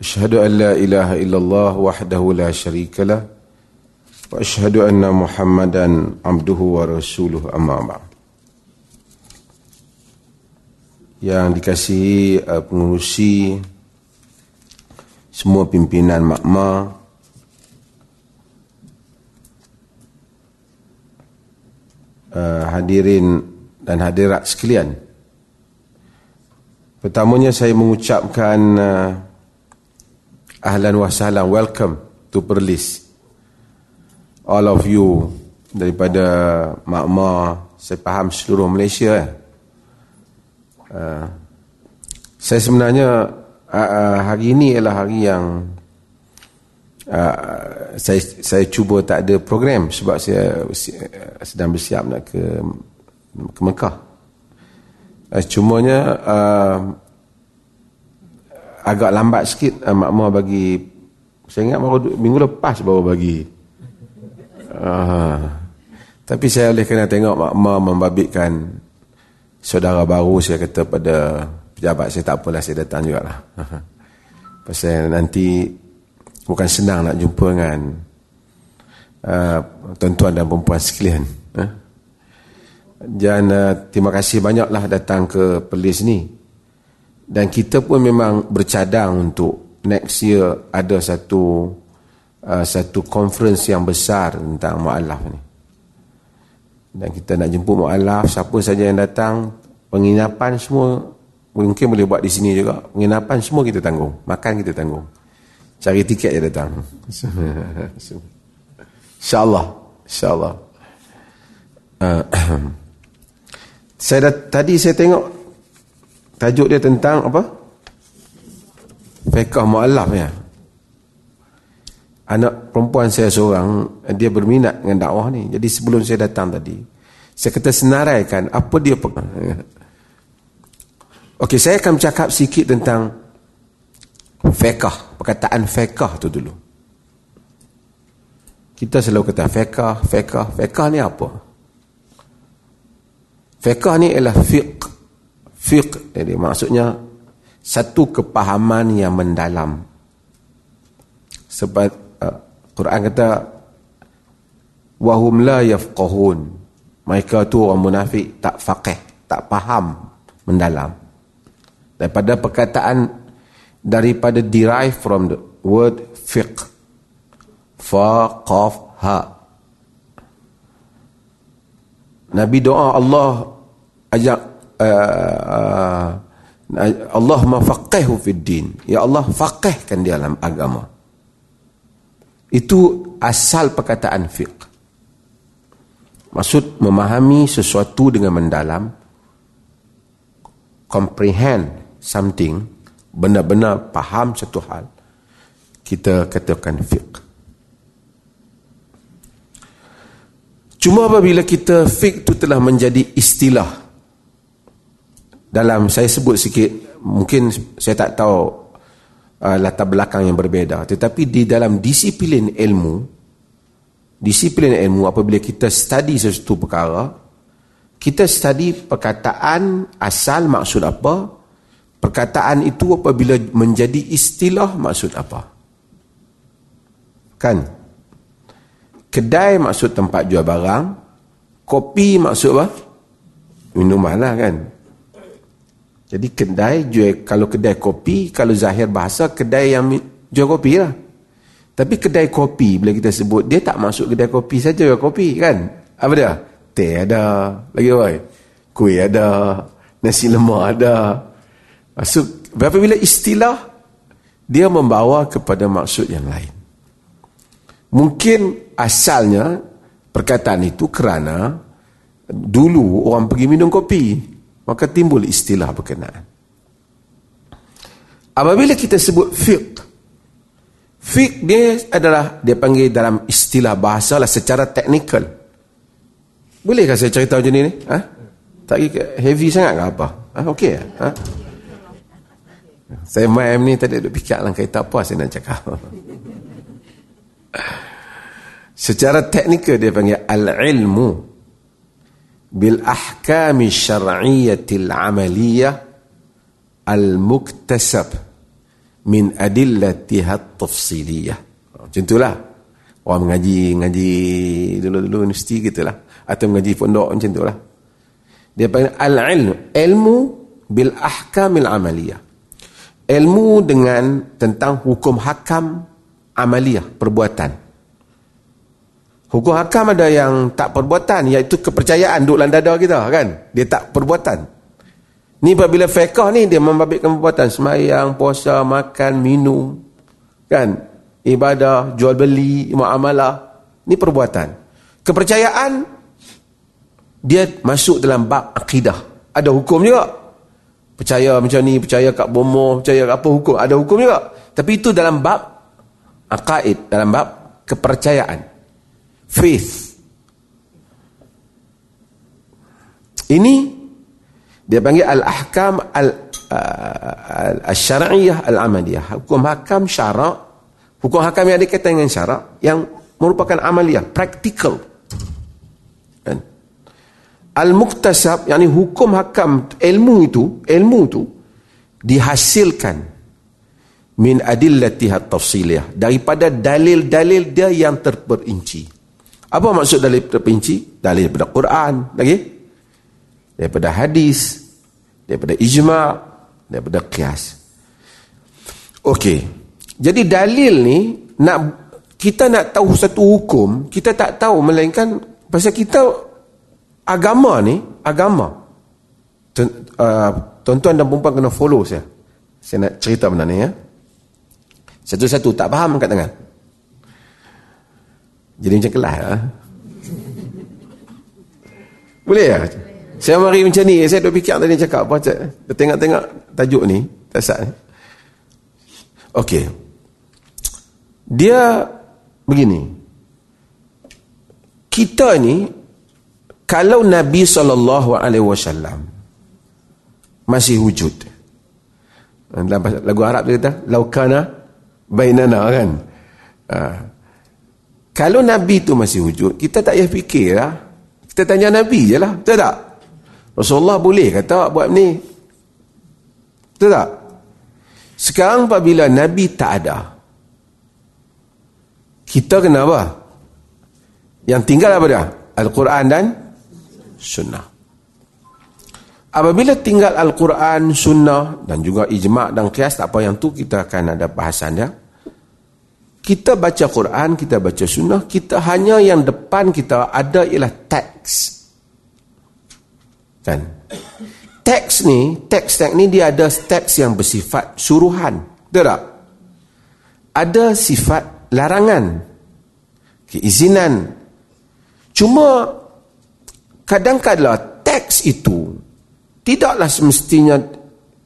أشهد أن لا إله إلا الله وحده لا شريك له وأشهد أن محمدا عبده ورسوله أما بعد yang dikasihi uh, pengurusi semua pimpinan makma uh, eh, hadirin dan hadirat sekalian. Pertamanya saya mengucapkan uh, ahlan wa sahlan. Welcome to Perlis. All of you daripada makma saya faham seluruh Malaysia eh. uh, saya sebenarnya uh, uh, hari ini ialah hari yang uh, saya saya cuba tak ada program sebab saya sedang bersiap nak ke ke Mekah. Uh, cumanya uh, agak lambat sikit uh, makmur bagi saya ingat baru minggu lepas baru bagi. Uh, tapi saya oleh kena tengok makmur membabitkan saudara baru saya kata pada pejabat saya tak apalah saya datang juga lah pasal nanti bukan senang nak jumpa dengan uh, tuan-tuan dan perempuan sekalian uh. dan uh, terima kasih banyaklah datang ke Perlis ni dan kita pun memang bercadang untuk next year ada satu uh, satu conference yang besar tentang mu'alaf ni. Dan kita nak jemput mu'alaf siapa saja yang datang penginapan semua mungkin boleh buat di sini juga. Penginapan semua kita tanggung makan kita tanggung. Cari tiket je datang. insyaAllah insyaAllah. Uh, saya dah, tadi saya tengok Tajuk dia tentang apa? Fiqah mu'alaf ya. Anak perempuan saya seorang, dia berminat dengan dakwah ni. Jadi sebelum saya datang tadi, saya kata senaraikan apa dia pegang. Okey, saya akan bercakap sikit tentang fiqah, perkataan fiqah tu dulu. Kita selalu kata fiqah, fiqah, fiqah ni apa? Fiqah ni ialah fiqh fiqh. Jadi maksudnya satu kepahaman yang mendalam. Sebab uh, Quran kata wahum la yafqahun. Mereka tu orang munafik tak faqih tak faham mendalam. Daripada perkataan daripada derive from the word fiqh. Fa qaf ha. Nabi doa Allah ajak uh, Allah mafaqihu fid din. Ya Allah faqihkan dia dalam agama. Itu asal perkataan fiqh. Maksud memahami sesuatu dengan mendalam comprehend something benar-benar faham satu hal kita katakan fiqh. Cuma apabila kita fiqh itu telah menjadi istilah dalam saya sebut sikit mungkin saya tak tahu uh, latar belakang yang berbeza. Tetapi di dalam disiplin ilmu disiplin ilmu apabila kita study sesuatu perkara kita study perkataan asal maksud apa perkataan itu apabila menjadi istilah maksud apa. Kan? Kedai maksud tempat jual barang kopi maksud apa? Minuman lah kan jadi kedai jual kalau kedai kopi, kalau zahir bahasa kedai yang jual kopi lah. Tapi kedai kopi bila kita sebut dia tak masuk kedai kopi saja jual kopi kan? Apa dia? Teh ada, lagi apa? Kuih ada, nasi lemak ada. Masuk berapa bila istilah dia membawa kepada maksud yang lain. Mungkin asalnya perkataan itu kerana dulu orang pergi minum kopi maka timbul istilah berkenaan. Apabila kita sebut fiqh, Fiqh dia adalah dia panggil dalam istilah bahasa lah secara teknikal. Bolehkah saya cerita macam ni? Ha? Tak heavy sangat ke apa? Ha? Okey ha? Saya main ni tadi duduk fikir lah kata apa saya nak cakap. secara teknikal dia panggil al-ilmu bil ahkami syar'iyyatil amaliyah al-muktasab min adillatiha tafsiliyah. Macam itulah. Orang mengaji mengaji dulu-dulu universiti gitulah atau mengaji pondok macam itulah. Dia panggil al-ilmu, ilmu bil ahkamil amaliyah. Ilmu dengan tentang hukum hakam amaliyah, perbuatan. Hukum hakam ada yang tak perbuatan iaitu kepercayaan duduk dalam dada kita kan. Dia tak perbuatan. Ni apabila fiqah ni dia membabitkan perbuatan semayang, puasa, makan, minum. Kan? Ibadah, jual beli, muamalah. Ni perbuatan. Kepercayaan dia masuk dalam bab akidah. Ada hukum juga. Percaya macam ni, percaya kat bomoh, percaya apa hukum, ada hukum juga. Tapi itu dalam bab akaid, dalam bab kepercayaan. Faith. Ini dia panggil al-ahkam al-syar'iyah al-amaliyah. Hukum hakam syarak, hukum hakam yang dikaitan dengan syarak yang merupakan amaliyah, praktikal. Kan? Al-muktasab, yakni hukum hakam ilmu itu, ilmu itu dihasilkan min adillatiha tafsiliyah daripada dalil-dalil dia yang terperinci. Apa maksud dalil terperinci? Dalil daripada Quran, lagi? daripada hadis, daripada ijma', daripada qiyas. Okey. Jadi dalil ni nak kita nak tahu satu hukum, kita tak tahu melainkan pasal kita agama ni, agama. Uh, tuan-tuan dan puan kena follow saya. Saya nak cerita benda ni ya. Satu-satu tak faham angkat tangan. Jadi macam kelas ya. Boleh ya? Saya mari macam ni, saya duk fikir tadi cakap apa. Tengok-tengok tajuk ni, tasak ni. Okey. Dia begini. Kita ni kalau Nabi wasallam masih wujud. Lagu Arab dia kata, "Laukana bainana" kan. Ha. Kalau Nabi tu masih wujud, kita tak payah fikirlah. Kita tanya Nabi je lah. Betul tak? Rasulullah boleh kata buat ni. Betul tak? Sekarang apabila Nabi tak ada. Kita kena apa? Yang tinggal apa dia? Al-Quran dan Sunnah. Apabila tinggal Al-Quran, Sunnah dan juga ijma' dan kias, tak apa yang tu kita akan ada bahasan dia. Kita baca Quran, kita baca Sunnah, kita hanya yang depan kita ada ialah teks. Kan? Teks ni, teks-teks ni dia ada teks yang bersifat suruhan. Betul tak? Ada sifat larangan. Keizinan. Cuma kadang-kadang teks itu tidaklah semestinya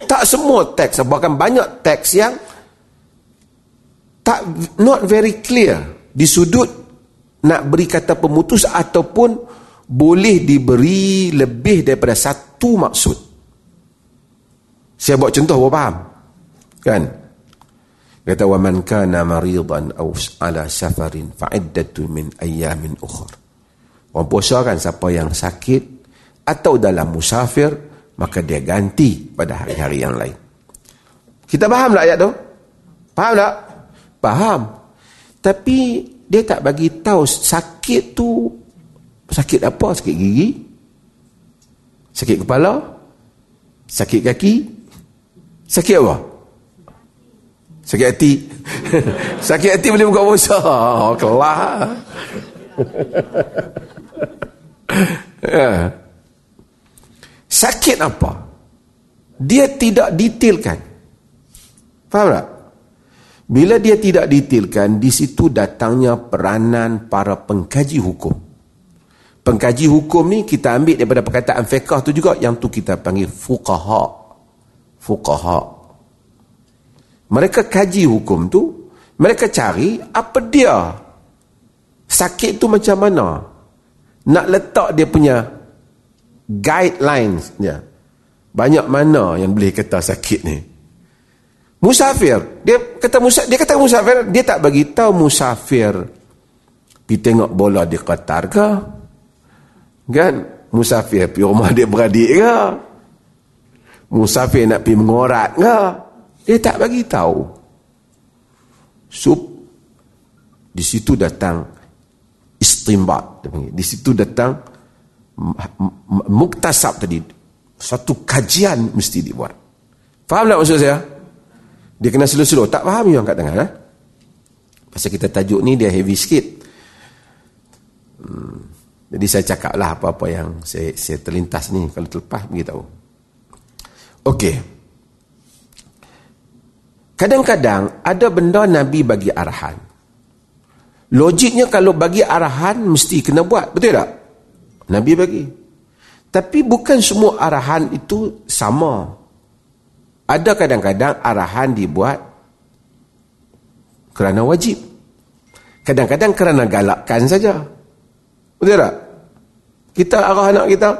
tak semua teks bahkan banyak teks yang tak not very clear di sudut nak beri kata pemutus ataupun boleh diberi lebih daripada satu maksud. Saya buat contoh apa faham? Kan? Kata wa man kana maridan aw ala safarin fa iddatu min ayyamin ukhra. Orang puasa kan siapa yang sakit atau dalam musafir maka dia ganti pada hari-hari yang lain. Kita faham tak ayat tu? Faham tak? Faham. Tapi dia tak bagi tahu sakit tu Sakit apa? Sakit gigi? Sakit kepala? Sakit kaki? Sakit apa? Sakit hati? Sakit hati boleh buka puasa? Oh, kelah. ya. Sakit apa? Dia tidak detailkan. Faham tak? Bila dia tidak detailkan, di situ datangnya peranan para pengkaji hukum pengkaji hukum ni kita ambil daripada perkataan fiqah tu juga yang tu kita panggil fuqaha fuqaha mereka kaji hukum tu Mereka cari apa dia. Sakit tu macam mana? Nak letak dia punya guidelines dia. Banyak mana yang boleh kata sakit ni? Musafir, dia kata musafir, dia kata musafir, dia tak bagi tahu musafir pergi tengok bola di Qatar ke? Kan? Musafir pergi rumah dia beradik ke? Musafir nak pergi mengorat ke? Dia tak bagi tahu. So, di situ datang istimbat. Di situ datang muktasab tadi. Satu kajian mesti dibuat. Faham tak maksud saya? Dia kena slow-slow. Tak faham yang kat tengah. Eh? Pasal kita tajuk ni dia heavy sikit. Hmm. Jadi saya cakap lah apa-apa yang saya, saya terlintas ni. Kalau terlepas, beritahu. Okey. Okey. Kadang-kadang ada benda Nabi bagi arahan. Logiknya kalau bagi arahan mesti kena buat. Betul tak? Nabi bagi. Tapi bukan semua arahan itu sama. Ada kadang-kadang arahan dibuat kerana wajib. Kadang-kadang kerana galakkan saja. Betul tak? Kita arah anak kita.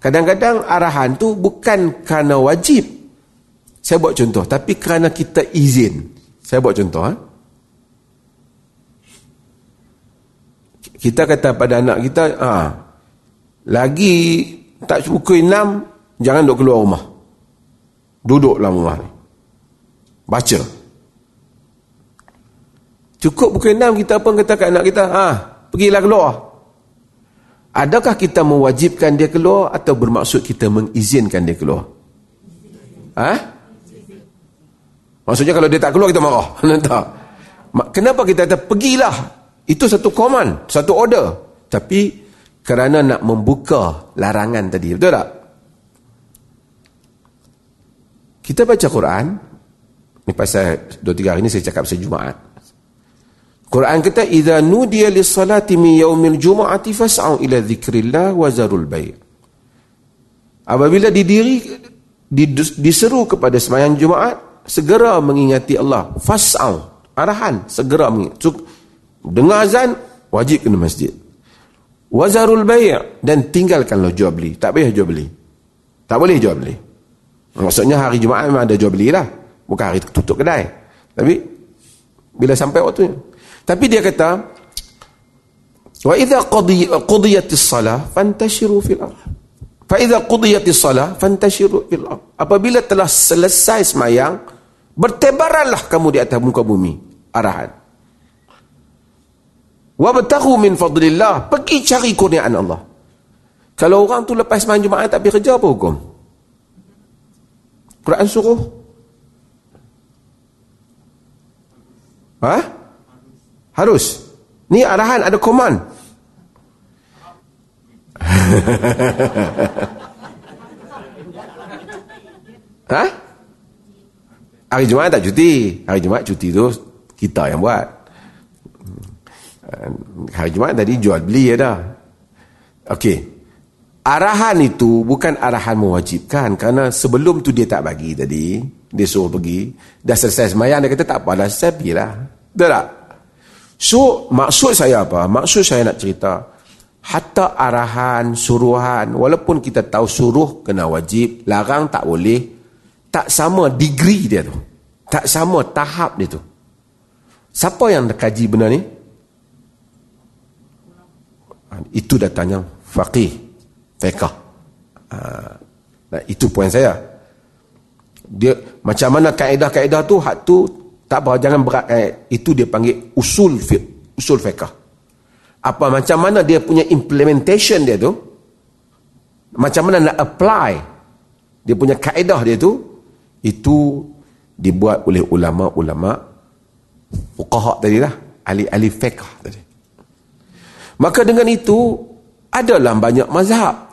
Kadang-kadang arahan tu bukan kerana wajib. Saya buat contoh. Tapi kerana kita izin. Saya buat contoh. Ha? Kita kata pada anak kita, ha, lagi tak pukul enam, jangan duduk keluar rumah. Duduk dalam rumah ni. Baca. Cukup pukul enam, kita pun kata kat anak kita, ha, pergilah keluar. Adakah kita mewajibkan dia keluar atau bermaksud kita mengizinkan dia keluar? Ha? Maksudnya kalau dia tak keluar kita marah. Kenapa kita kata pergilah? Itu satu command, satu order. Tapi kerana nak membuka larangan tadi. Betul tak? Kita baca Quran. Ini pasal 2-3 hari ini saya cakap pasal Jumaat. Quran kata idza nudiya lis-salati min yaumil jumu'ati fas'au ila dzikrillah wa zarul bai'. Apabila didiri diseru kepada sembahyang Jumaat, segera mengingati Allah fas'au arahan segera mengingat so, dengar azan wajib kena masjid wazarul bai' dan tinggalkanlah jual beli tak payah jual beli tak boleh jual beli maksudnya hari Jumaat memang ada jual beli lah bukan hari tutup kedai tapi bila sampai waktunya tapi dia kata wa idza qudiyatis salah fantashiru fil ardh fa idza qudiyatis salah fantashiru fil ardh apabila telah selesai semayang Bertebaranlah kamu di atas muka bumi. Arahan. Wabtahu min fadlillah. Pergi cari kurniaan Allah. Kalau orang tu lepas main Jumaat tak pergi kerja apa hukum? Quran suruh. Ha? Harus. Ni arahan ada koman. ha? Hari Jumaat tak cuti. Hari Jumaat cuti tu kita yang buat. Hari Jumaat tadi jual beli ya dah. Okey. Arahan itu bukan arahan mewajibkan kerana sebelum tu dia tak bagi tadi, dia suruh pergi, dah selesai semayang dia kata tak apa dah selesai pergilah. Betul tak? So, maksud saya apa? Maksud saya nak cerita hatta arahan, suruhan, walaupun kita tahu suruh kena wajib, larang tak boleh, tak sama degree dia tu. Tak sama tahap dia tu. Siapa yang kaji benda ni? Ha, itu datanya faqih, fiqh. Nah, itu poin saya. Dia macam mana kaedah-kaedah tu hak tu tak apa jangan berat eh, itu dia panggil usul fiqh, usul fiqh. Apa macam mana dia punya implementation dia tu? Macam mana nak apply dia punya kaedah dia tu? itu dibuat oleh ulama-ulama fuqaha tadi lah ahli-ahli fiqh tadi maka dengan itu adalah banyak mazhab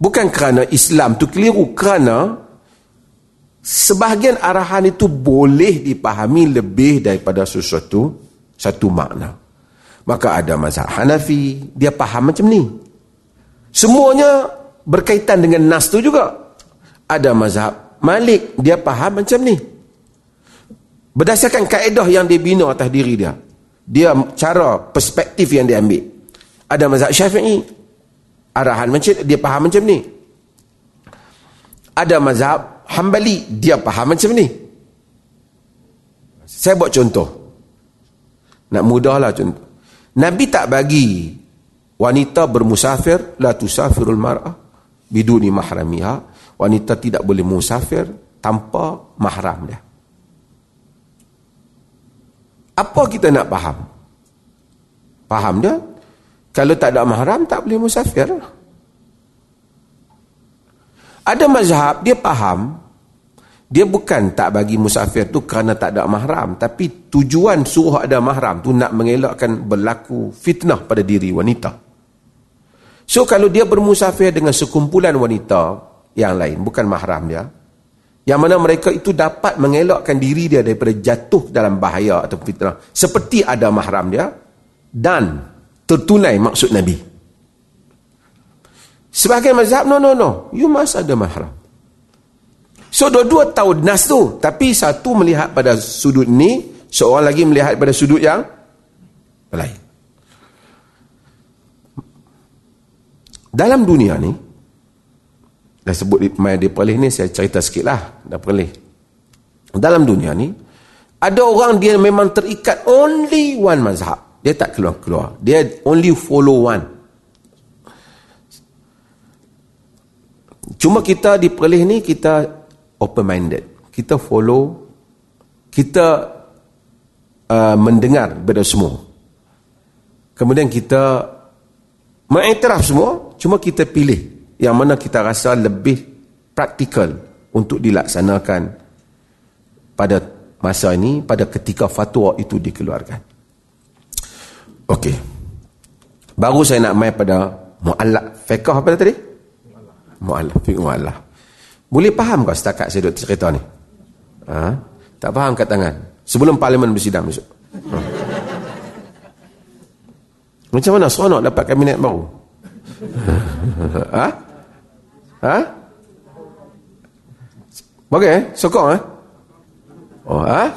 bukan kerana Islam tu keliru kerana sebahagian arahan itu boleh dipahami lebih daripada sesuatu satu makna maka ada mazhab Hanafi dia faham macam ni semuanya berkaitan dengan nas tu juga ada mazhab Malik dia faham macam ni Berdasarkan kaedah yang dia bina atas diri dia. Dia cara perspektif yang dia ambil. Ada mazhab syafi'i. Arahan macam dia faham macam ni. Ada mazhab hambali. Dia faham macam ni. Saya buat contoh. Nak mudahlah contoh. Nabi tak bagi wanita bermusafir. La tusafirul mar'ah. Biduni mahramiha. Wanita tidak boleh musafir tanpa mahram dia. Apa kita nak faham? Faham dia? Kalau tak ada mahram, tak boleh musafir. Ada mazhab, dia faham. Dia bukan tak bagi musafir tu kerana tak ada mahram. Tapi tujuan suruh ada mahram tu nak mengelakkan berlaku fitnah pada diri wanita. So kalau dia bermusafir dengan sekumpulan wanita yang lain, bukan mahram dia, yang mana mereka itu dapat mengelakkan diri dia daripada jatuh dalam bahaya atau fitnah. Seperti ada mahram dia. Dan tertunai maksud Nabi. Sebagai mazhab, no, no, no. You must ada mahram. So, dua-dua tahu nas tu. Tapi satu melihat pada sudut ni, seorang lagi melihat pada sudut yang lain. Dalam dunia ni, Dah sebut main dia perlih ni saya cerita sikit lah. Dah perlih. Dalam dunia ni, ada orang dia memang terikat only one mazhab. Dia tak keluar-keluar. Dia only follow one. Cuma kita di perlih ni, kita open-minded. Kita follow, kita uh, mendengar benda semua. Kemudian kita mengiktiraf semua, cuma kita pilih yang mana kita rasa lebih praktikal untuk dilaksanakan pada masa ini, pada ketika fatwa itu dikeluarkan. Okey. Baru saya nak main pada mu'allak. Fiqah apa tadi? Mu'allak. Fiqah mu'allak. Boleh faham kau setakat saya duduk cerita ni? Ha? Tak faham kat tangan. Sebelum parlimen bersidang besok. Ha. Macam mana seronok dapat kabinet baru? ha? Ha? Bagai eh? Sokong eh? Oh, ha?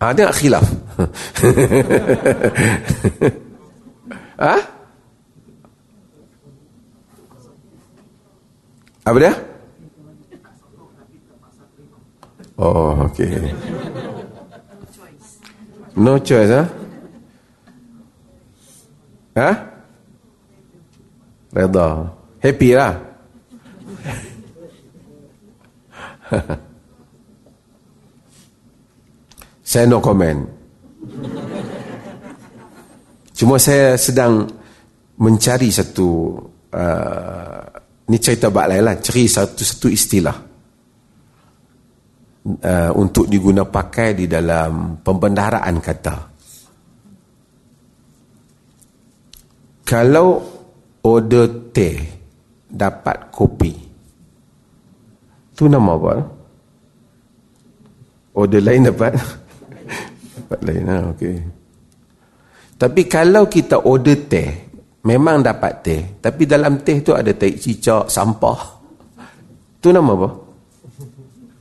Ha, dia nak khilaf. ha? Apa dia? Oh, okey. No choice, ha? Ha? Reda. Happy lah. saya no comment. Cuma saya sedang mencari satu uh, ni cerita bak lain lah, cari satu satu istilah uh, untuk diguna pakai di dalam pembendaraan kata. Kalau order teh dapat kopi, Tu nama apa? Order lain dapat? dapat lain lah, okey. Tapi kalau kita order teh, memang dapat teh. Tapi dalam teh tu ada teh cicak, sampah. Tu nama apa?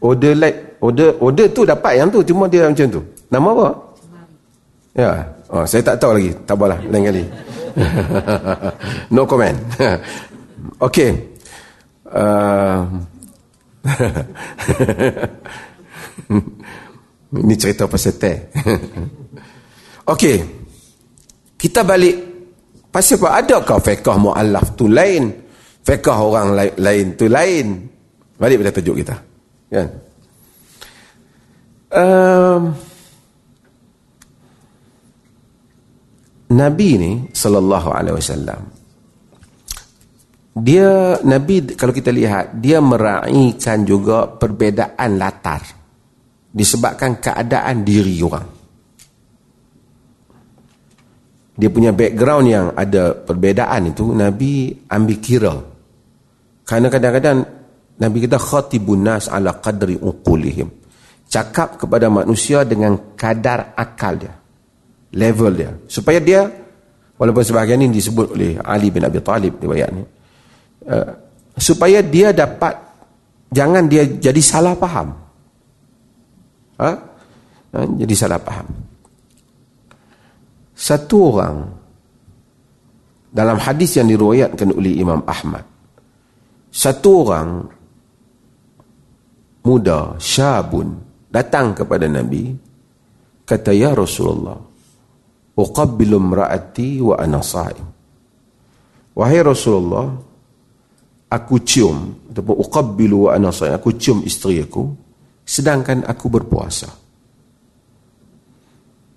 Order lain, order order tu dapat yang tu, cuma dia macam tu. Nama apa? Ya, oh, saya tak tahu lagi. Tak apalah, lain kali. no comment. okey. Uh, Ini cerita pasal teh. Okey. Kita balik pasal apa adakah fiqh muallaf tu lain, fiqh orang lain, lain tu lain. Balik pada tajuk kita. Kan? Um, Nabi ni sallallahu alaihi wasallam dia Nabi kalau kita lihat dia meraihkan juga perbezaan latar disebabkan keadaan diri orang. Dia punya background yang ada perbezaan itu Nabi ambil kira. Kerana kadang-kadang Nabi kita khatibun nas ala qadri uqulihim. Cakap kepada manusia dengan kadar akal dia level dia. Supaya dia walaupun sebahagian ini disebut oleh Ali bin Abi Talib riwayat ni uh, supaya dia dapat jangan dia jadi salah faham. Ha? Ha? Jadi salah faham. Satu orang dalam hadis yang diruayatkan oleh Imam Ahmad. Satu orang muda, syabun, datang kepada Nabi, kata, Ya Rasulullah, uqabbilu mra'ati wa ana sa'im. Wahai Rasulullah, aku cium, ataupun uqabbilu wa ana sa'im, aku cium isteri aku, sedangkan aku berpuasa.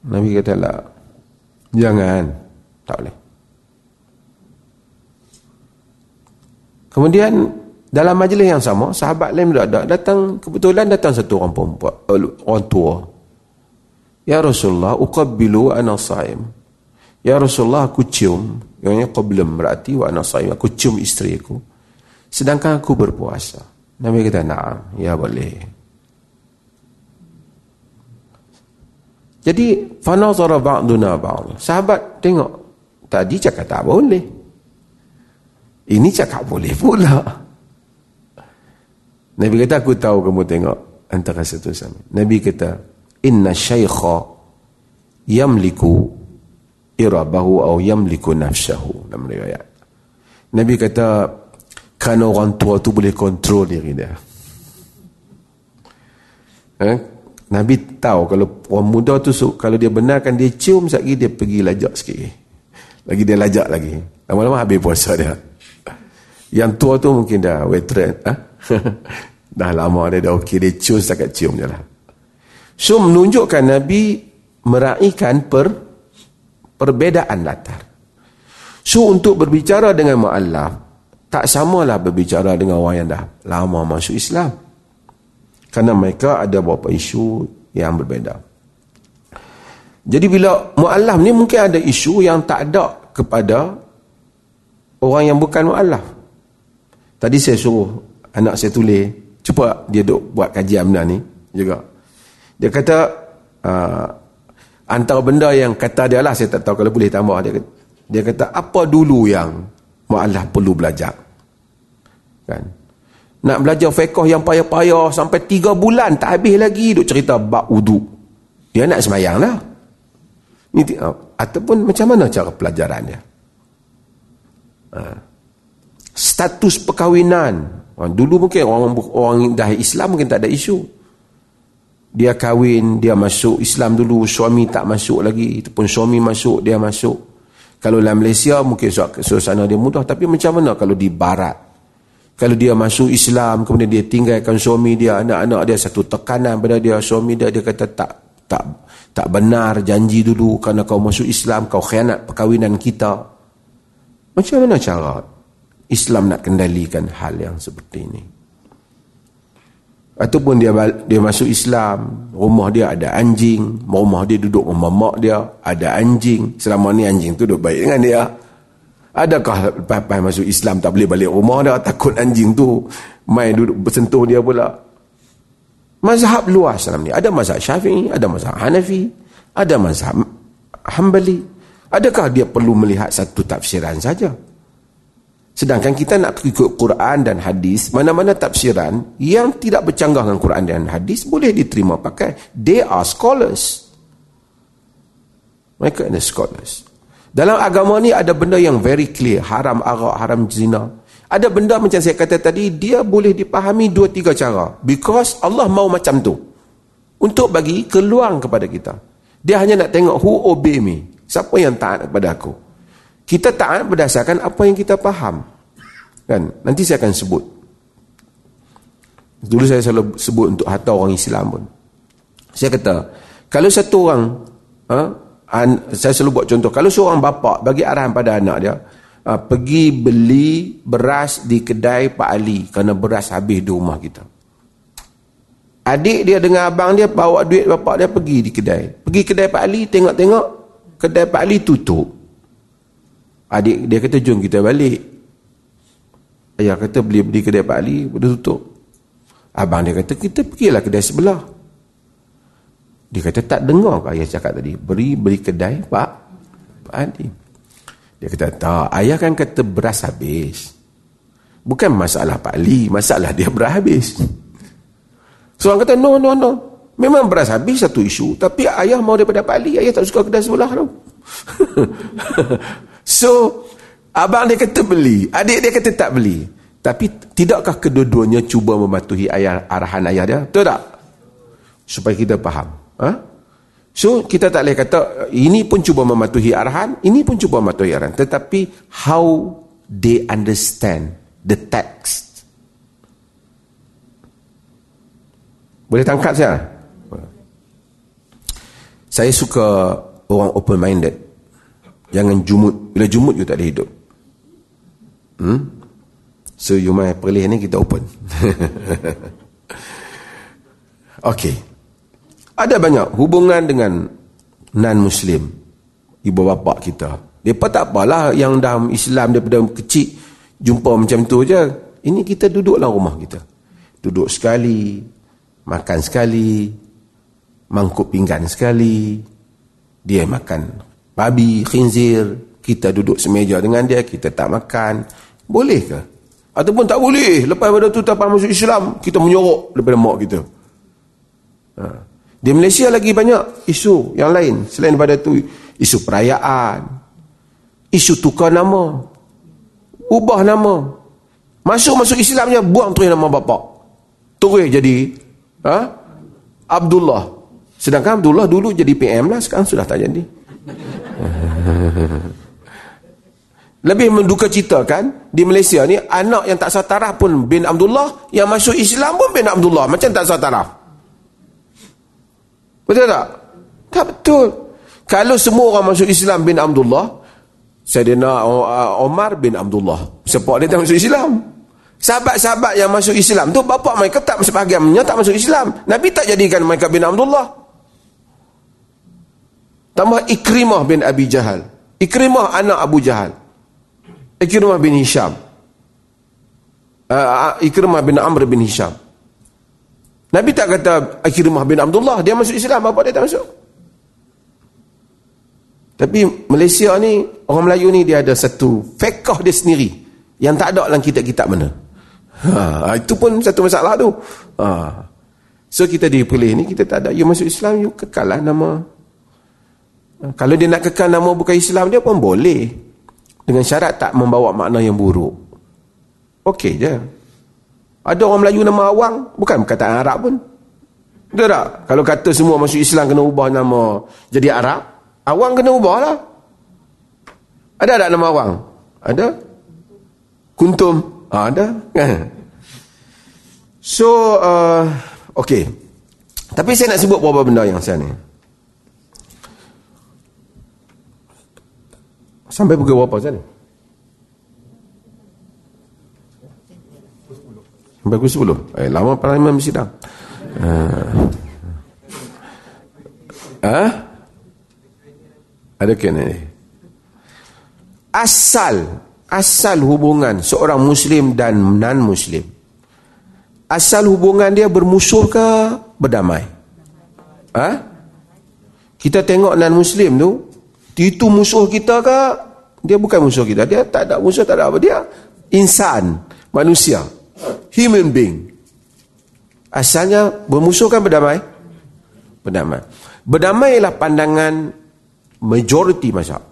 Nabi kata, lah, jangan, tak boleh. Kemudian dalam majlis yang sama, sahabat lain ada datang kebetulan datang satu orang perempuan, eh, orang tua. Ya Rasulullah, uqabbilu ana saim. Ya Rasulullah, aku cium, yang qablum berarti wa ana saim, aku cium isteri aku. Sedangkan aku berpuasa. Nabi kata, "Na'am, ya boleh." Jadi, fanazara ba'duna ba'd. Sahabat tengok, tadi cakap tak boleh. Ini cakap boleh pula. Nabi kata aku tahu kamu tengok antara satu sama. Nabi kata inna syaikha yamliku irabahu atau yamliku nafsahu dalam riwayat. Nabi kata kan orang tua tu boleh kontrol diri dia. Eh? Nabi tahu kalau orang muda tu kalau dia benarkan dia cium sekali dia pergi lajak sikit. Lagi dia lajak lagi. Lama-lama habis puasa dia. Yang tua tu mungkin dah veteran. Ha? dah lama dia dah okey. Dia cium setakat cium je lah. So menunjukkan Nabi meraihkan per, perbedaan latar. So untuk berbicara dengan mu'allaf, tak samalah berbicara dengan orang yang dah lama masuk Islam. Kerana mereka ada beberapa isu yang berbeza. Jadi bila mu'allaf ni mungkin ada isu yang tak ada kepada orang yang bukan mu'allaf. Tadi saya suruh anak saya tulis, cuba dia duk buat kajian benda ni juga. Dia kata, uh, antara benda yang kata dia lah, saya tak tahu kalau boleh tambah. Dia kata, dia kata apa dulu yang mu'alaf perlu belajar? Kan? Nak belajar fekoh yang payah-payah sampai tiga bulan tak habis lagi duk cerita bak uduk. Dia nak semayang lah. Ini, uh, ataupun macam mana cara pelajaran dia? Uh status perkahwinan. Ha, dulu mungkin orang orang dah Islam mungkin tak ada isu. Dia kahwin, dia masuk Islam dulu, suami tak masuk lagi, ataupun suami masuk, dia masuk. Kalau dalam Malaysia mungkin suasana dia mudah, tapi macam mana kalau di barat? Kalau dia masuk Islam, kemudian dia tinggalkan suami dia, anak-anak dia satu tekanan pada dia, suami dia dia kata tak tak tak benar janji dulu kerana kau masuk Islam, kau khianat perkahwinan kita. Macam mana cara Islam nak kendalikan hal yang seperti ini. Ataupun dia dia masuk Islam, rumah dia ada anjing, rumah dia duduk rumah mak dia, ada anjing. Selama ni anjing tu duduk baik dengan dia. Adakah lepas masuk Islam tak boleh balik rumah dia, takut anjing tu main duduk bersentuh dia pula. Mazhab luas dalam ni. Ada mazhab syafi'i, ada mazhab Hanafi, ada mazhab Hanbali. Adakah dia perlu melihat satu tafsiran saja? Sedangkan kita nak ikut Quran dan hadis, mana-mana tafsiran yang tidak bercanggah dengan Quran dan hadis boleh diterima pakai. They are scholars. Mereka adalah scholars. Dalam agama ni ada benda yang very clear. Haram arak, haram zina. Ada benda macam saya kata tadi, dia boleh dipahami dua tiga cara. Because Allah mau macam tu. Untuk bagi keluang kepada kita. Dia hanya nak tengok who obey me. Siapa yang taat kepada aku. Kita taat berdasarkan apa yang kita faham. Kan? Nanti saya akan sebut. Dulu saya selalu sebut untuk harta orang Islam pun. Saya kata, kalau satu orang, ha, an, saya selalu buat contoh, kalau seorang bapa bagi arahan pada anak dia, ha, pergi beli beras di kedai Pak Ali kerana beras habis di rumah kita. Adik dia dengan abang dia bawa duit bapa dia pergi di kedai. Pergi kedai Pak Ali, tengok-tengok, kedai Pak Ali tutup. Adik dia kata jom kita balik. Ayah kata beli beli kedai Pak Ali dah tutup. Abang dia kata kita pergilah kedai sebelah. Dia kata tak dengar ke ayah cakap tadi. Beri beli kedai Pak Pak Ali. Dia kata tak. Ayah kan kata beras habis. Bukan masalah Pak Ali. Masalah dia beras habis. Seorang kata no no no. Memang beras habis satu isu. Tapi ayah mau daripada Pak Ali. Ayah tak suka kedai sebelah tu. so, abang dia kata beli. Adik dia kata tak beli. Tapi tidakkah kedua-duanya cuba mematuhi ayah, arahan ayah dia? Betul tak? Supaya kita faham. Ha? So, kita tak boleh kata, ini pun cuba mematuhi arahan, ini pun cuba mematuhi arahan. Tetapi, how they understand the text. Boleh tangkap saya? Saya suka orang open-minded. Jangan jumut. Bila jumut, you tak ada hidup. Hmm? So, you might perlih ni kita open. okay. Ada banyak hubungan dengan non-Muslim. Ibu bapa kita. Mereka tak apalah yang dalam Islam daripada kecil jumpa macam tu je. Ini kita duduk dalam rumah kita. Duduk sekali, makan sekali, mangkuk pinggan sekali. Dia makan babi, khinzir. Kita duduk semeja dengan dia, kita tak makan. Boleh ke? Ataupun tak boleh. Lepas pada tu tak masuk Islam, kita menyorok daripada mak kita. Ha. Di Malaysia lagi banyak isu yang lain. Selain daripada tu, isu perayaan, isu tukar nama ubah nama. Masuk-masuk Islamnya buang terus nama bapa terus jadi ha? Abdullah. Sedangkan Abdullah dulu jadi PM lah sekarang sudah tak jadi. Lebih menduka cita kan di Malaysia ni anak yang tak satarah pun bin Abdullah yang masuk Islam pun bin Abdullah. Macam tak satarah betul tak? tak betul kalau semua orang masuk Islam bin Abdullah Sayyidina Omar bin Abdullah. Sebab dia tak masuk Islam. Sahabat-sahabat yang masuk Islam tu bapa mereka tak sebahagiannya tak masuk Islam. Nabi tak jadikan mereka bin Abdullah. Tambah Ikrimah bin Abi Jahal. Ikrimah anak Abu Jahal. Ikrimah bin Hisham. Uh, Ikrimah bin Amr bin Hisham. Nabi tak kata Ikrimah bin Abdullah. Dia masuk Islam. Bapa dia tak masuk. Tapi Malaysia ni, orang Melayu ni dia ada satu fekah dia sendiri yang tak ada dalam kitab-kitab mana. Ha, itu pun satu masalah tu. Ha. So kita dipilih ni, kita tak ada. You masuk Islam, you kekal lah nama. Ha, kalau dia nak kekal nama bukan Islam, dia pun boleh. Dengan syarat tak membawa makna yang buruk. Okey je. Ada orang Melayu nama Awang, bukan perkataan Arab pun. Betul tak? Kalau kata semua masuk Islam kena ubah nama jadi Arab, Awang kena ubah lah. Ada tak nama awang? Ada? Kuntum? Ha, ada? so, uh, okay. Tapi saya nak sebut beberapa benda yang saya ni. Sampai pukul berapa saya ni? Pukul 10. Eh, lama mesti dah. Uh. Ah? Ada kena ni. Asal, asal hubungan seorang Muslim dan non-Muslim. Asal hubungan dia bermusuh ke berdamai? Ha? Kita tengok non-Muslim tu, itu musuh kita ke? Dia bukan musuh kita. Dia tak ada musuh, tak ada apa. Dia insan, manusia. Human being. Asalnya bermusuh kan berdamai? Berdamai. Berdamai ialah pandangan majority mazhab.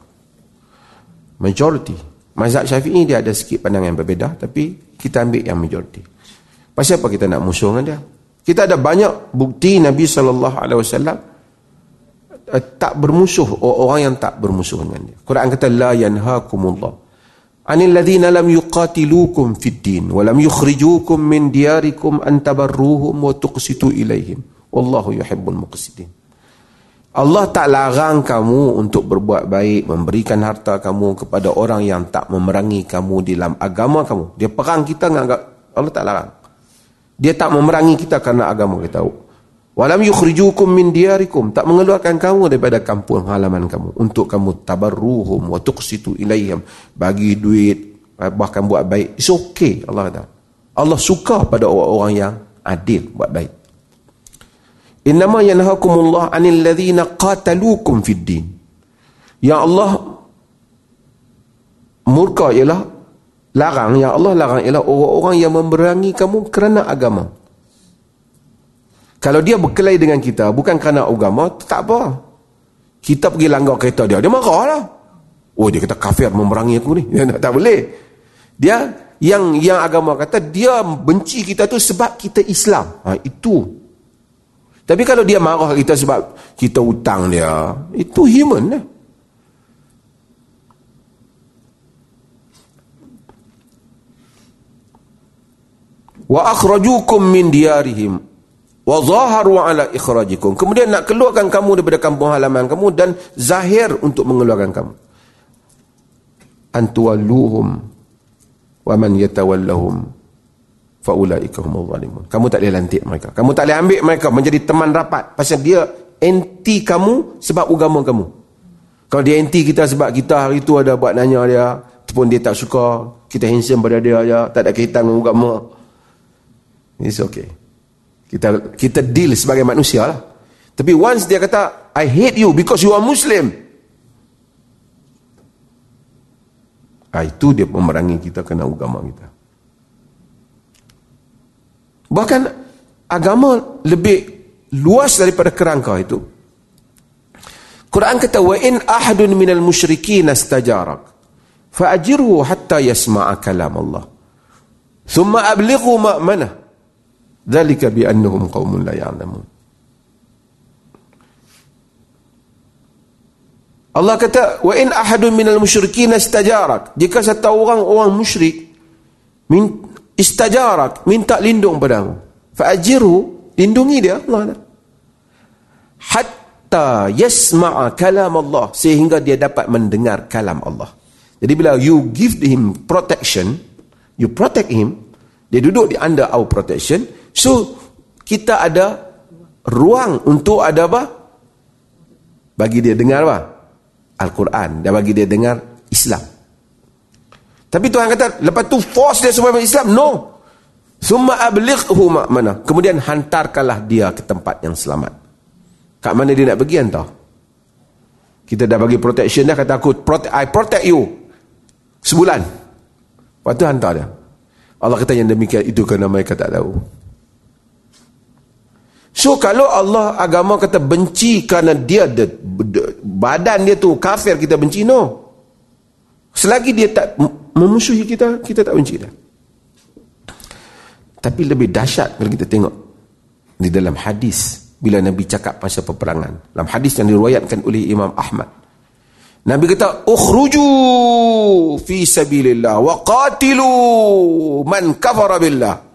Majority. Mazhab syafi'i dia ada sikit pandangan yang berbeza. Tapi kita ambil yang majority. Pasal apa kita nak musuh dengan dia? Kita ada banyak bukti Nabi SAW eh, tak bermusuh orang yang tak bermusuh dengan dia. Quran kata la yanhaakumullah anil ladzina lam yuqatilukum fid din wa lam yukhrijukum min diyarikum an tabarruhum wa tuqsitu ilaihim wallahu yuhibbul muqsitin. Allah tak larang kamu untuk berbuat baik, memberikan harta kamu kepada orang yang tak memerangi kamu di dalam agama kamu. Dia perang kita dengan Allah tak larang. Dia tak memerangi kita kerana agama kita. Walam yukhrijukum min diyarikum, tak mengeluarkan kamu daripada kampung halaman kamu untuk kamu tabarruhum wa tuqsitu ilaihim, bagi duit, bahkan buat baik. It's okay Allah kata. Allah suka pada orang-orang yang adil buat baik. Innama yanhakumullah anil ladhina qatalukum fid din. Ya Allah murka ialah larang ya Allah larang ialah orang-orang yang memerangi kamu kerana agama. Kalau dia berkelahi dengan kita bukan kerana agama, tak apa. Kita pergi langgar kereta dia, dia marahlah. Oh dia kata kafir memerangi aku ni. Ya, tak boleh. Dia yang yang agama kata dia benci kita tu sebab kita Islam. Ha, itu. Tapi kalau dia marah kita sebab kita hutang dia, itu human lah. wa akhrajukum min diyarihim wa zaharu ala ikhrajikum. Kemudian nak keluarkan kamu daripada kampung halaman kamu dan zahir untuk mengeluarkan kamu. Antuwalluhum wa man yatawallahum faulaika humul zalimun. Kamu tak boleh lantik mereka. Kamu tak boleh ambil mereka menjadi teman rapat pasal dia anti kamu sebab agama kamu. Kalau dia anti kita sebab kita hari itu ada buat nanya dia ataupun dia tak suka kita handsome pada dia aja tak ada kaitan dengan agama. It's okay. Kita kita deal sebagai manusia lah. Tapi once dia kata, I hate you because you are Muslim. Ah, itu dia memerangi kita kena agama kita. Bahkan agama lebih luas daripada kerangka itu. Quran kata wa in ahadun minal musyrikin astajarak fa ajirhu hatta yasma'a kalam Allah. Thumma ablighu ma'manah. Dzalika bi annahum qaumun la ya'lamun. Allah kata wa in ahadun minal musyrikin istajarak. Jika satu orang orang musyrik min istajarak minta lindung padamu fa ajiru lindungi dia Allah hatta yasma'a kalam Allah sehingga dia dapat mendengar kalam Allah. Jadi bila you give him protection you protect him dia duduk di under our protection So kita ada ruang untuk ada apa? Bagi dia dengar apa? Al-Quran dan bagi dia dengar Islam. Tapi Tuhan kata, lepas tu force dia supaya Islam? No. Summa ablighu mana? Kemudian hantarkanlah dia ke tempat yang selamat. Kat mana dia nak pergi entah? Kita dah bagi protection dia kata aku I protect you. Sebulan. Lepas tu hantar dia. Allah kata yang demikian itu kerana mereka tak tahu. So kalau Allah agama kata benci kerana dia de, de, badan dia tu kafir kita benci no. Selagi dia tak memusuhi kita, kita tak benci dia. Tapi lebih dahsyat kalau kita tengok di dalam hadis bila Nabi cakap pasal peperangan. Dalam hadis yang diriwayatkan oleh Imam Ahmad. Nabi kata, "Ukhruju fi sabilillah wa qatilu man kafara billah."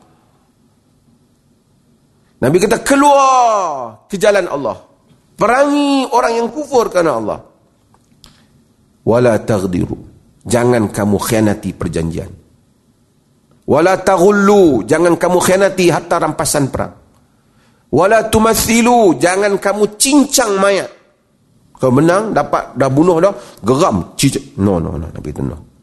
Nabi kata keluar ke jalan Allah. Perangi orang yang kufur kerana Allah. Wala taghdiru. Jangan kamu khianati perjanjian. Wala taghullu. Jangan kamu khianati harta rampasan perang. Wala tumathilu. Jangan kamu cincang mayat. Kau menang, dapat, dah bunuh dah, geram. Cincang. No, no, no. Nabi kata no.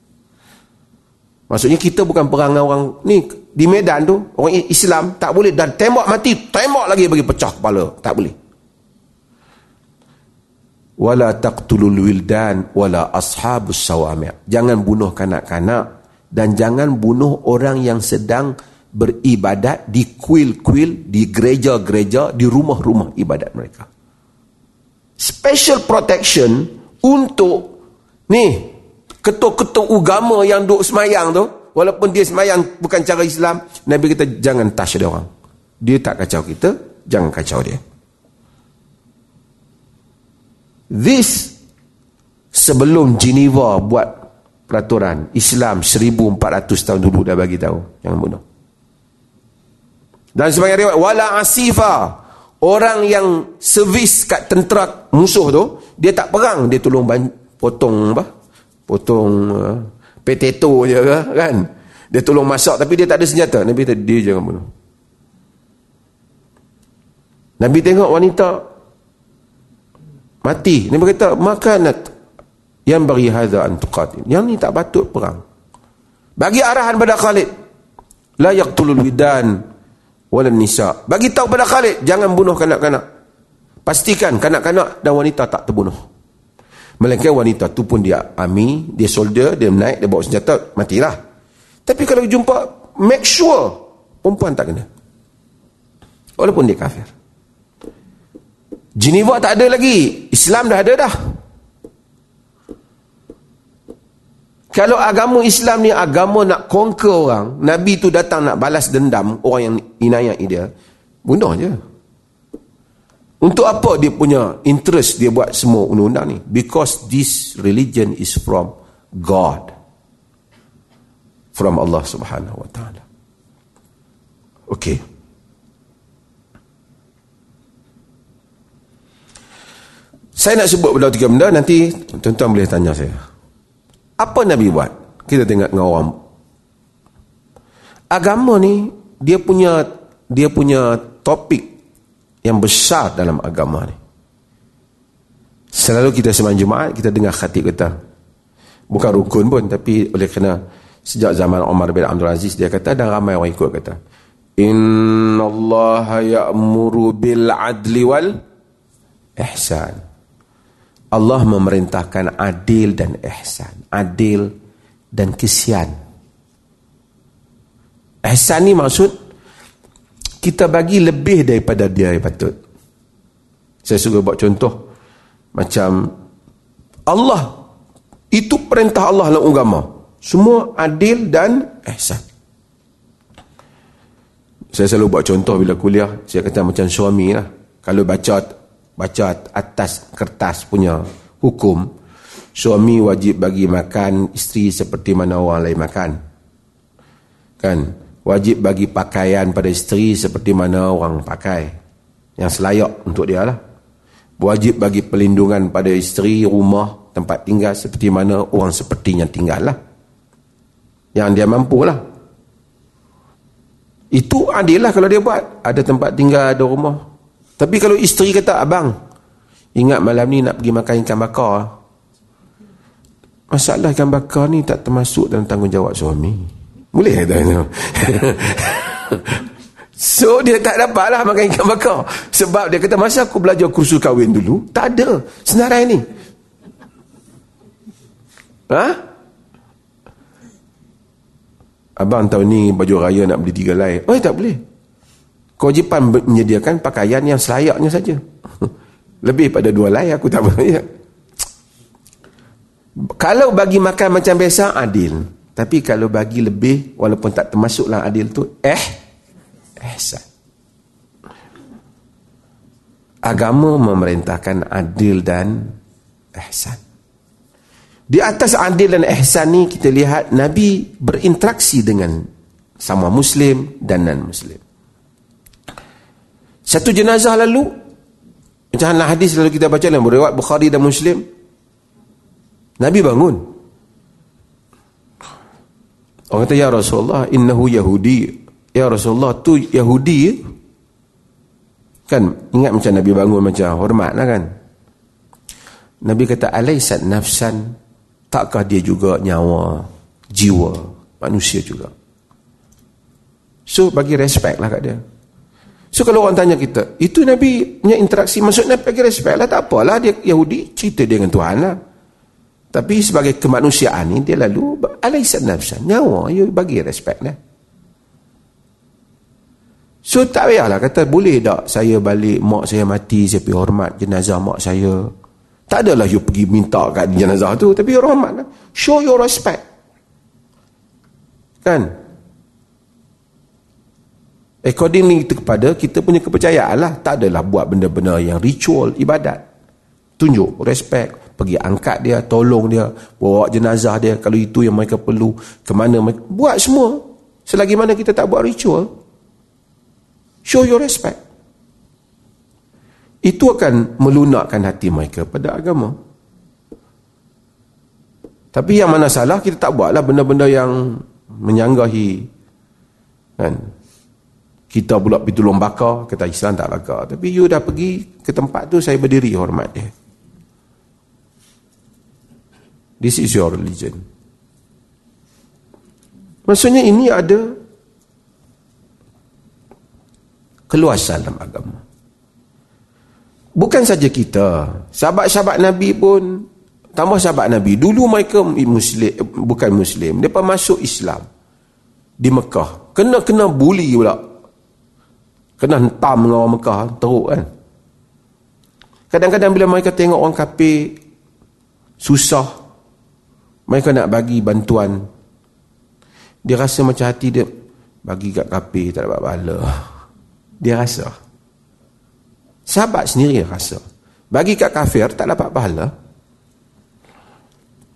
Maksudnya kita bukan perang orang ni di Medan tu orang Islam tak boleh dan tembak mati tembak lagi bagi pecah kepala. Tak boleh. Wala taqtulul wildan wala ashabus sawami' jangan bunuh kanak-kanak dan jangan bunuh orang yang sedang beribadat di kuil-kuil di gereja-gereja di rumah-rumah ibadat mereka. Special protection untuk ni ketuk-ketuk agama yang duk semayang tu walaupun dia semayang bukan cara Islam Nabi kata jangan touch dia orang. Dia tak kacau kita jangan kacau dia. This sebelum Geneva buat peraturan Islam 1400 tahun dulu dah bagi tahu. Jangan bunuh. Dan sebagai riwayat wala asifa. Orang yang servis kat tentera musuh tu dia tak perang dia tolong potong apa potong uh, potato je ke kan? Dia tolong masak tapi dia tak ada senjata. Nabi kata dia jangan bunuh. Nabi tengok wanita mati. Nabi kata makanat yang bagi hadha antuqatin yang ni tak patut perang. Bagi arahan pada Khalid la yaqtulul widan wala nisa. Bagi tahu pada Khalid jangan bunuh kanak-kanak. Pastikan kanak-kanak dan wanita tak terbunuh Melainkan wanita tu pun dia army, dia soldier, dia naik, dia bawa senjata, matilah. Tapi kalau jumpa, make sure perempuan tak kena. Walaupun dia kafir. Geneva tak ada lagi. Islam dah ada dah. Kalau agama Islam ni agama nak conquer orang, Nabi tu datang nak balas dendam orang yang inayat dia, bunuh je. Untuk apa dia punya interest dia buat semua undang-undang ni? Because this religion is from God. From Allah subhanahu wa ta'ala. Okay. Saya nak sebut benda tiga benda, nanti tuan-tuan boleh tanya saya. Apa Nabi buat? Kita tengok dengan orang. Agama ni dia punya dia punya topik yang besar dalam agama ni. Selalu kita sembang Jumaat kita dengar khatib kata. Bukan rukun pun tapi oleh kerana sejak zaman Umar bin Abdul Aziz dia kata dan ramai orang ikut kata. Inna Allah ya'muru bil adli wal ihsan. Allah memerintahkan adil dan ihsan. Adil dan kesian. Ihsan ni maksud kita bagi lebih daripada dia yang patut. Saya suka buat contoh. Macam Allah. Itu perintah Allah dalam agama. Semua adil dan ihsan. Saya selalu buat contoh bila kuliah. Saya kata macam suami lah. Kalau baca baca atas kertas punya hukum suami wajib bagi makan isteri seperti mana orang lain makan kan wajib bagi pakaian pada isteri seperti mana orang pakai. Yang selayak untuk dia lah. Wajib bagi pelindungan pada isteri rumah tempat tinggal seperti mana orang sepertinya tinggal lah. Yang dia mampu lah. Itu adil lah kalau dia buat. Ada tempat tinggal ada rumah. Tapi kalau isteri kata, abang, ingat malam ni nak pergi makan ikan bakar. Masalah ikan bakar ni tak termasuk dalam tanggungjawab suami. Boleh tak? so, dia tak dapatlah makan ikan bakar. Sebab dia kata, masa aku belajar kursus kahwin dulu, tak ada senarai ni. Ha? Abang tahun ni baju raya nak beli tiga lain. Oh, tak boleh kewajipan menyediakan pakaian yang selayaknya saja. Lebih pada dua lay aku tak boleh. Kalau bagi makan macam biasa adil. Tapi kalau bagi lebih walaupun tak termasuklah adil tu eh ihsan. Agama memerintahkan adil dan ihsan. Di atas adil dan ihsan ni kita lihat Nabi berinteraksi dengan sama muslim dan non muslim. Satu jenazah lalu macam hadis lalu kita baca dalam riwayat Bukhari dan Muslim Nabi bangun Orang kata ya Rasulullah innahu yahudi. Ya Rasulullah tu Yahudi kan ingat macam Nabi bangun macam hormat lah kan? Nabi kata alaisat nafsan takkah dia juga nyawa jiwa manusia juga? So bagi respect lah kat dia. So kalau orang tanya kita, itu Nabi punya interaksi, maksudnya bagi respect lah, tak apalah dia Yahudi, cerita dia dengan Tuhan lah. Tapi sebagai kemanusiaan ni, dia lalu, alaisan nafsan, nyawa, you bagi respect lah. So tak payahlah kata, boleh tak saya balik, mak saya mati, saya pergi hormat jenazah mak saya. Tak adalah you pergi minta kat jenazah tu, tapi you hormat lah. Show your respect. Kan? Accordingly itu kepada kita punya kepercayaan lah. Tak adalah buat benda-benda yang ritual ibadat. Tunjuk respect. Pergi angkat dia, tolong dia. Bawa jenazah dia kalau itu yang mereka perlu. Kemana mereka. Buat semua. Selagi mana kita tak buat ritual. Show your respect. Itu akan melunakkan hati mereka pada agama. Tapi yang mana salah kita tak buatlah benda-benda yang menyanggahi kan kita pula pergi tolong bakar kata Islam tak bakar tapi you dah pergi ke tempat tu saya berdiri hormat dia this is your religion. Maksudnya ini ada keluasan dalam agama. Bukan saja kita. Sahabat-sahabat Nabi pun tambah sahabat Nabi. Dulu mereka muslim bukan muslim. Mereka masuk Islam di Mekah. Kena-kena bully pula. Kena hentam dengan orang Mekah teruk kan. Kadang-kadang bila mereka tengok orang kafir susah, mereka nak bagi bantuan. Dia rasa macam hati dia bagi kat kafir tak dapat pahala. Dia rasa. Sahabat sendiri rasa. Bagi kat kafir tak dapat pahala.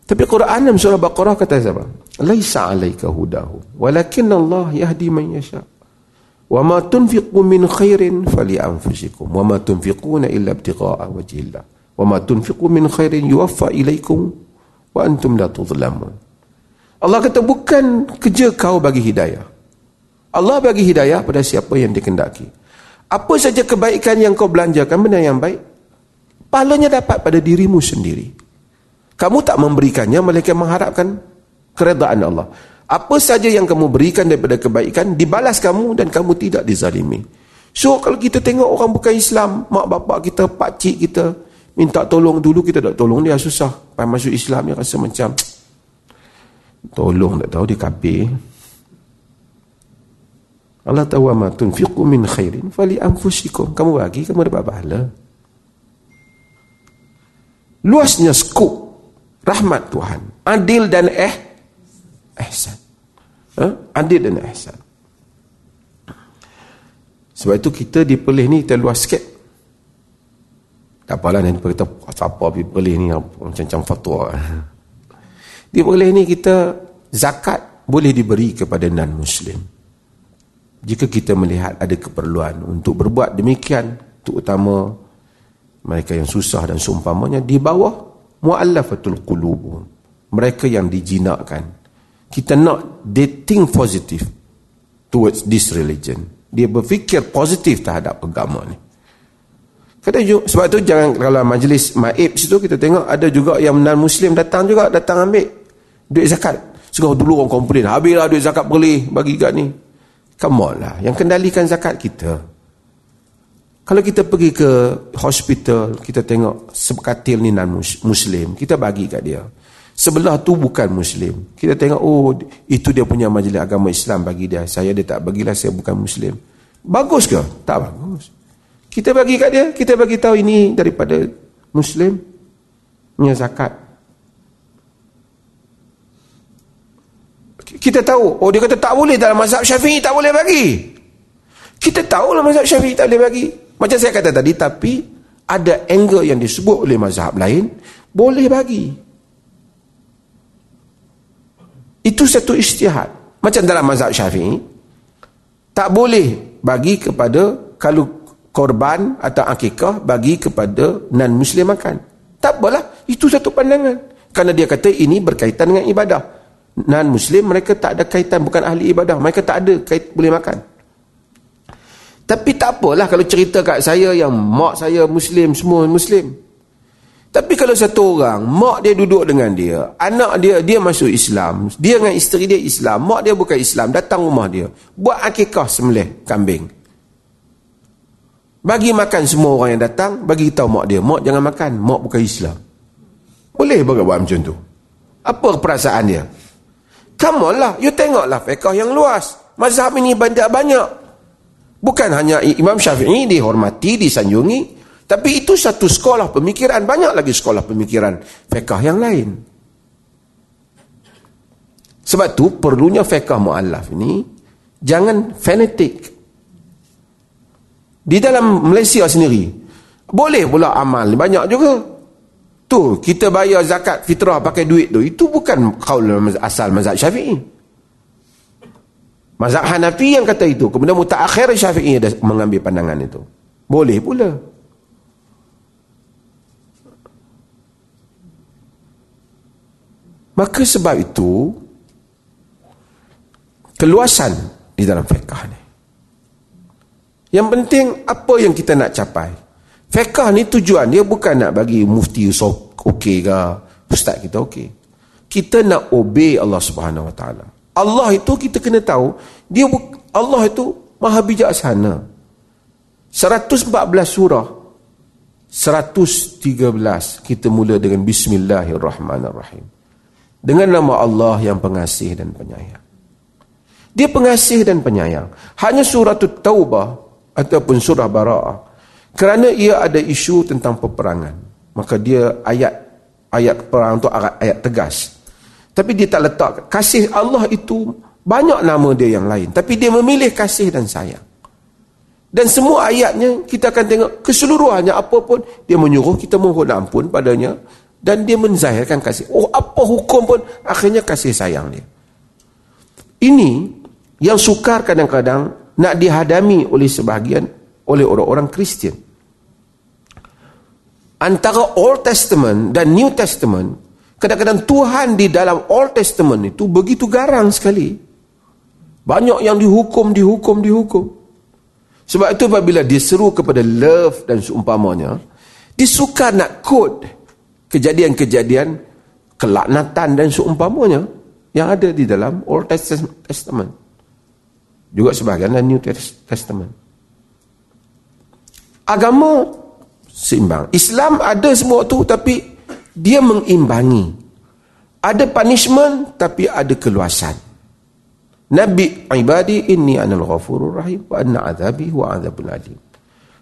Tapi Quran dalam surah Baqarah kata apa? Laisa 'alaika hudahu, walakin Allah yahdi man yasha. Wa ma tunfiqu min khairin fali anfusikum wa ma tunfiquna illa ibtigha'a wajhillah. Wa ma tunfiqu min khairin yuwaffa ilaikum wa antum la tudhlamun. Allah kata bukan kerja kau bagi hidayah. Allah bagi hidayah pada siapa yang dikendaki. Apa saja kebaikan yang kau belanjakan benda yang baik, pahalanya dapat pada dirimu sendiri. Kamu tak memberikannya melainkan mengharapkan keredaan Allah. Apa saja yang kamu berikan daripada kebaikan dibalas kamu dan kamu tidak dizalimi. So kalau kita tengok orang bukan Islam, mak bapak kita, pak cik kita minta tolong dulu kita tak tolong dia susah. Pas masuk Islam dia rasa macam tolong tak tahu dia kafir. Allah tahu ma tunfiqu min khairin fali anfusikum. Kamu bagi kamu dapat pahala. Luasnya skop rahmat Tuhan adil dan eh ihsan ha? adil dan ihsan sebab itu kita di Perlis ni kita luas sikit tak apalah nanti kita apa di Perlis ni? Macam-macam fatwa. Di Perlis ni kita zakat boleh diberi kepada non-muslim. Jika kita melihat ada keperluan untuk berbuat demikian terutama mereka yang susah dan seumpamanya di bawah mu'allafatul qulub. Mereka yang dijinakkan. Kita nak they think positive towards this religion. Dia berfikir positif terhadap agama ni kata sebab tu jangan kalau majlis maib situ kita tengok ada juga yang non muslim datang juga datang ambil duit zakat sebab dulu orang komplain habislah duit zakat boleh bagi kat ni come on lah yang kendalikan zakat kita kalau kita pergi ke hospital, kita tengok sekatil ni non muslim, kita bagi kat dia. Sebelah tu bukan muslim. Kita tengok oh itu dia punya majlis agama Islam bagi dia. Saya dia tak bagilah saya bukan muslim. Bagus ke? Tak bagus. Kita bagi kat dia, kita bagi tahu ini daripada muslim punya zakat. Kita tahu, oh dia kata tak boleh dalam mazhab Syafi'i tak boleh bagi. Kita tahu lah mazhab Syafi'i tak boleh bagi. Macam saya kata tadi, tapi ada angle yang disebut oleh mazhab lain, boleh bagi. Itu satu istihad. Macam dalam mazhab syafi'i, tak boleh bagi kepada, kalau korban atau akikah, bagi kepada non-muslim makan. Tak apalah, itu satu pandangan. Kerana dia kata ini berkaitan dengan ibadah. Non-muslim mereka tak ada kaitan, bukan ahli ibadah. Mereka tak ada kait boleh makan. Tapi tak apalah kalau cerita kat saya yang mak saya Muslim, semua Muslim. Tapi kalau satu orang, mak dia duduk dengan dia, anak dia, dia masuk Islam, dia dengan isteri dia Islam, mak dia bukan Islam, datang rumah dia, buat akikah sembelih kambing. Bagi makan semua orang yang datang, bagi tahu mak dia, mak jangan makan, mak bukan Islam. Boleh bagi buat macam tu? Apa perasaan dia? Come on lah, you tengoklah fiqah yang luas. Mazhab ini banyak banyak. Bukan hanya Imam Syafi'i dihormati, disanjungi, tapi itu satu sekolah pemikiran, banyak lagi sekolah pemikiran fiqah yang lain. Sebab tu perlunya fiqah mu'allaf ini jangan fanatik. Di dalam Malaysia sendiri boleh pula amal banyak juga. Tu kita bayar zakat fitrah pakai duit tu itu bukan kaul asal mazhab Syafi'i. Mazhab Hanafi yang kata itu. Kemudian mutaakhir Syafi'i ada mengambil pandangan itu. Boleh pula. Maka sebab itu keluasan di dalam fiqh ni. Yang penting apa yang kita nak capai. Fiqh ni tujuan dia bukan nak bagi mufti so okey ke, ustaz kita okey. Kita nak obey Allah Subhanahu Wa Taala. Allah itu kita kena tahu dia Allah itu maha bijaksana 114 surah 113 kita mula dengan bismillahirrahmanirrahim dengan nama Allah yang pengasih dan penyayang dia pengasih dan penyayang hanya surah taubah ataupun surah bara'ah Kerana ia ada isu tentang peperangan. Maka dia ayat ayat perang tu ayat tegas. Tapi dia tak letak kasih Allah itu banyak nama dia yang lain. Tapi dia memilih kasih dan sayang. Dan semua ayatnya kita akan tengok keseluruhannya apa pun dia menyuruh kita mohon ampun padanya dan dia menzahirkan kasih. Oh apa hukum pun akhirnya kasih sayang dia. Ini yang sukar kadang-kadang nak dihadami oleh sebahagian oleh orang-orang Kristian. Antara Old Testament dan New Testament Kadang-kadang Tuhan di dalam Old Testament itu begitu garang sekali. Banyak yang dihukum, dihukum, dihukum. Sebab itu apabila diseru kepada love dan seumpamanya, disuka nak quote kejadian-kejadian kelaknatan dan seumpamanya yang ada di dalam Old Testament. Juga sebahagian dalam New Testament. Agama seimbang. Islam ada semua tu tapi dia mengimbangi. Ada punishment tapi ada keluasan. Nabi ibadi inni anal ghafurur rahim wa anna azabi wa azabul alim.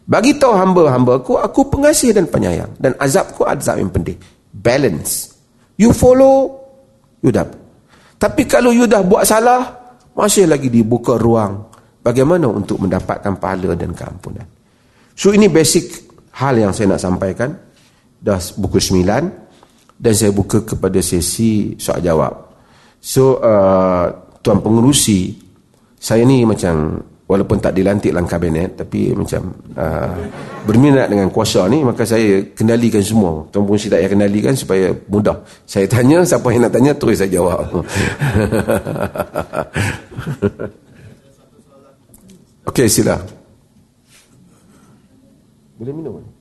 Bagi tahu hamba-hamba aku aku pengasih dan penyayang. Dan azabku azab yang pedih. Balance. You follow you dah tapi kalau you dah buat salah masih lagi dibuka ruang bagaimana untuk mendapatkan pahala dan keampunan so ini basic hal yang saya nak sampaikan dah buku sembilan dan saya buka kepada sesi soal jawab. So uh, tuan pengurusi saya ni macam walaupun tak dilantik dalam kabinet tapi macam uh, berminat dengan kuasa ni maka saya kendalikan semua. Tuan tak payah kendalikan supaya mudah. Saya tanya siapa yang nak tanya terus saya jawab. Okey sila. Boleh minum?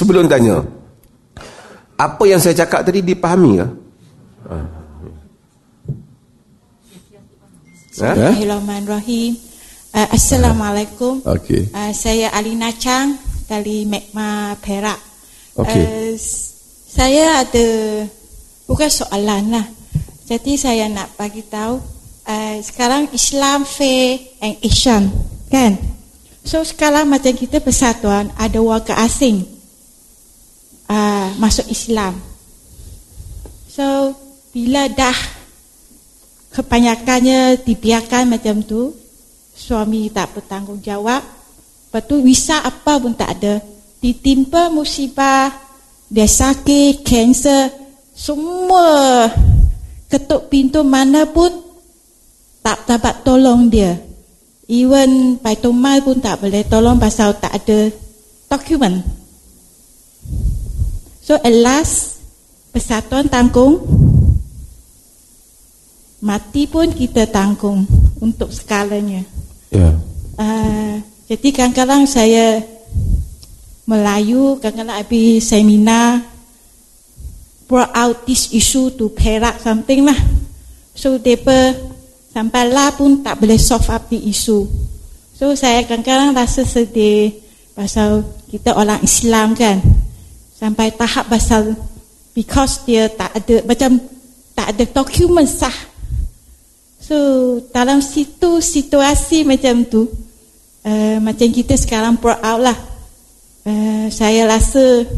Sebelum tanya Apa yang saya cakap tadi dipahami ke? Ha? Bismillahirrahmanirrahim uh, Assalamualaikum okay. uh, Saya Alina Chang Dari Mekma Perak okay. uh, Saya ada Bukan soalan lah Jadi saya nak bagi tahu uh, Sekarang Islam Fair and Asian Kan? So sekarang macam kita persatuan Ada warga asing uh, masuk Islam. So bila dah kebanyakannya dibiarkan macam tu, suami tak bertanggungjawab, lepas tu visa apa pun tak ada, ditimpa musibah, dia sakit, kanser, semua ketuk pintu mana pun tak dapat tolong dia. Even Baitul pun tak boleh tolong pasal tak ada dokumen. So at last Persatuan tanggung Mati pun kita tanggung Untuk skalanya. Yeah. uh, Jadi kadang-kadang saya Melayu Kadang-kadang habis seminar Brought out this issue to Perak something lah. So mereka Sampai lah pun tak boleh solve up the issue. So saya kadang-kadang rasa sedih Pasal kita orang Islam kan sampai tahap pasal because dia tak ada macam tak ada dokumen sah so dalam situ situasi macam tu uh, macam kita sekarang pro out lah uh, saya rasa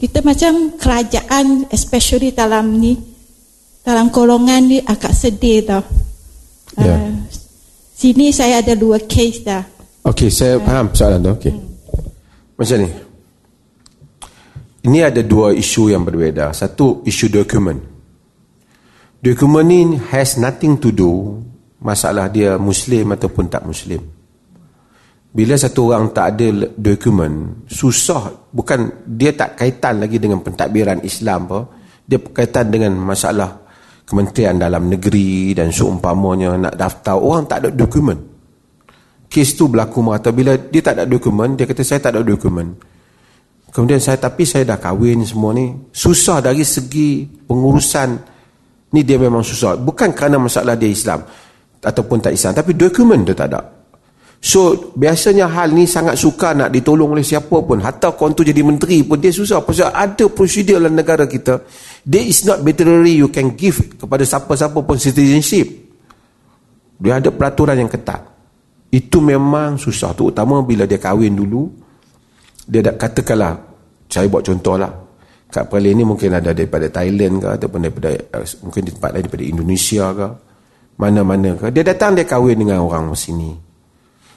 kita macam kerajaan especially dalam ni dalam golongan ni agak sedih tau uh, ya. yeah. sini saya ada dua case dah Okey, saya uh, faham soalan tu. Okey. Hmm. Macam ni. Ini ada dua isu yang berbeza. Satu isu dokumen. Dokumen ini has nothing to do masalah dia muslim ataupun tak muslim. Bila satu orang tak ada dokumen, susah bukan dia tak kaitan lagi dengan pentadbiran Islam apa. Dia berkaitan dengan masalah Kementerian Dalam Negeri dan seumpamanya nak daftar orang tak ada dokumen. Kes tu berlaku merata bila dia tak ada dokumen, dia kata saya tak ada dokumen. Kemudian saya tapi saya dah kahwin semua ni. Susah dari segi pengurusan ni dia memang susah. Bukan kerana masalah dia Islam ataupun tak Islam tapi dokumen dia tak ada. So biasanya hal ni sangat suka nak ditolong oleh siapa pun. Hatta kau tu jadi menteri pun dia susah. Pasal ada prosedur dalam negara kita. There is not literally you can give kepada siapa-siapa pun citizenship. Dia ada peraturan yang ketat. Itu memang susah. Terutama bila dia kahwin dulu. Dia dah katakanlah. Saya buat contoh lah. Kat Perlis ni mungkin ada daripada Thailand ke. Ataupun daripada eh, mungkin di tempat lain daripada Indonesia ke. Mana-mana ke. Dia datang dia kahwin dengan orang sini.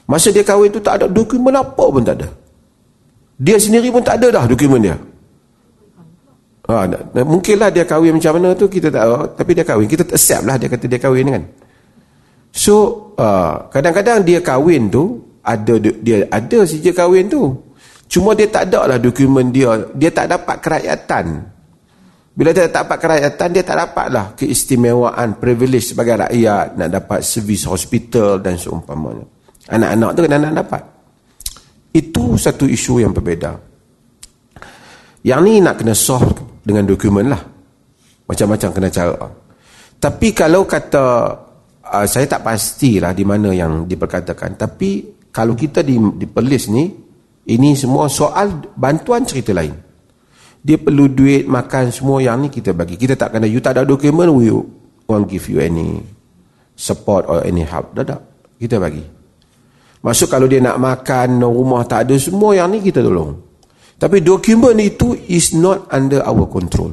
Masa dia kahwin tu tak ada dokumen apa pun tak ada. Dia sendiri pun tak ada dah dokumen dia. Ha, mungkinlah dia kahwin macam mana tu kita tak tahu. Tapi dia kahwin. Kita accept lah dia kata dia kahwin kan. So, uh, kadang-kadang dia kahwin tu, ada dia ada sejak kahwin tu. Cuma dia tak ada lah dokumen dia. Dia tak dapat kerakyatan. Bila dia tak dapat kerakyatan, dia tak dapat lah keistimewaan, privilege sebagai rakyat, nak dapat servis hospital dan seumpamanya. Anak-anak tu kena dapat. Itu satu isu yang berbeza. Yang ni nak kena solve dengan dokumen lah. Macam-macam kena cara. Tapi kalau kata, uh, saya tak pastilah di mana yang diperkatakan. Tapi kalau kita di, di pelis ni, ini semua soal bantuan cerita lain. Dia perlu duit, makan, semua yang ni kita bagi. Kita tak kena, you tak ada dokumen, we won't give you any support or any help. Tak ada. Kita bagi. Maksud kalau dia nak makan, rumah tak ada, semua yang ni kita tolong. Tapi dokumen itu is not under our control.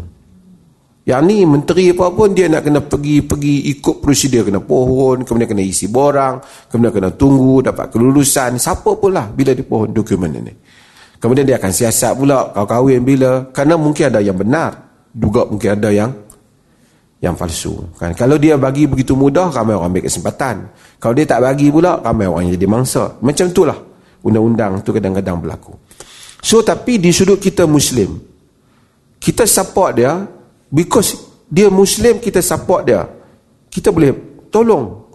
Yang ni menteri apa pun dia nak kena pergi-pergi ikut prosedur kena pohon, kemudian kena isi borang, kemudian kena tunggu dapat kelulusan, siapa pun lah bila dia pohon dokumen ini. Kemudian dia akan siasat pula kau kahwin bila, kerana mungkin ada yang benar, juga mungkin ada yang yang palsu. Kan? Kalau dia bagi begitu mudah, ramai orang ambil kesempatan. Kalau dia tak bagi pula, ramai orang jadi mangsa. Macam itulah undang-undang tu kadang-kadang berlaku. So, tapi di sudut kita Muslim, kita support dia, because dia Muslim, kita support dia. Kita boleh tolong.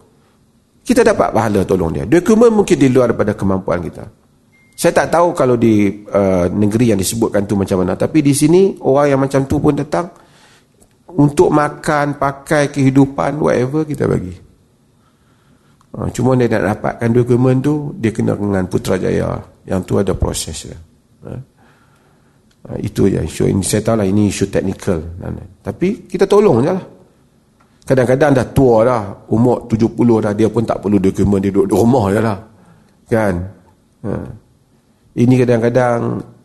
Kita dapat pahala tolong dia. Dokumen mungkin di luar daripada kemampuan kita. Saya tak tahu kalau di uh, negeri yang disebutkan tu macam mana. Tapi di sini, orang yang macam tu pun datang, untuk makan, pakai, kehidupan, whatever kita bagi. Ha, cuma dia nak dapatkan dokumen tu, dia kena dengan Putrajaya. Yang tu ada proses dia. Ha? Ha, itu je isu ini. Saya tahu lah ini isu teknikal. Tapi kita tolong je lah. Kadang-kadang dah tua dah. Umur 70 dah. Dia pun tak perlu dokumen. Dia duduk di rumah je lah. Kan? Ha. Ini kadang-kadang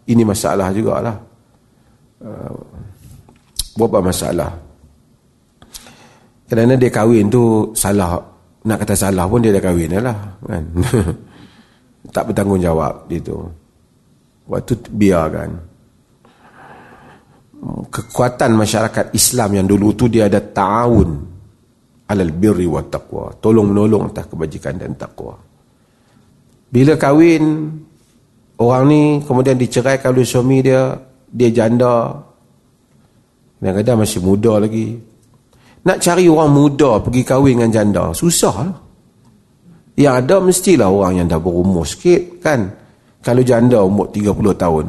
ini masalah jugalah. Uh, berapa masalah kerana dia kahwin tu salah nak kata salah pun dia dah kahwin lah kan tak bertanggungjawab dia tu waktu biarkan kekuatan masyarakat Islam yang dulu tu dia ada ta'awun alal birri wa taqwa tolong menolong atas kebajikan dan takwa bila kahwin orang ni kemudian diceraikan oleh suami dia dia janda Kadang-kadang masih muda lagi. Nak cari orang muda pergi kahwin dengan janda, susah lah. Yang ada mestilah orang yang dah berumur sikit kan. Kalau janda umur 30 tahun,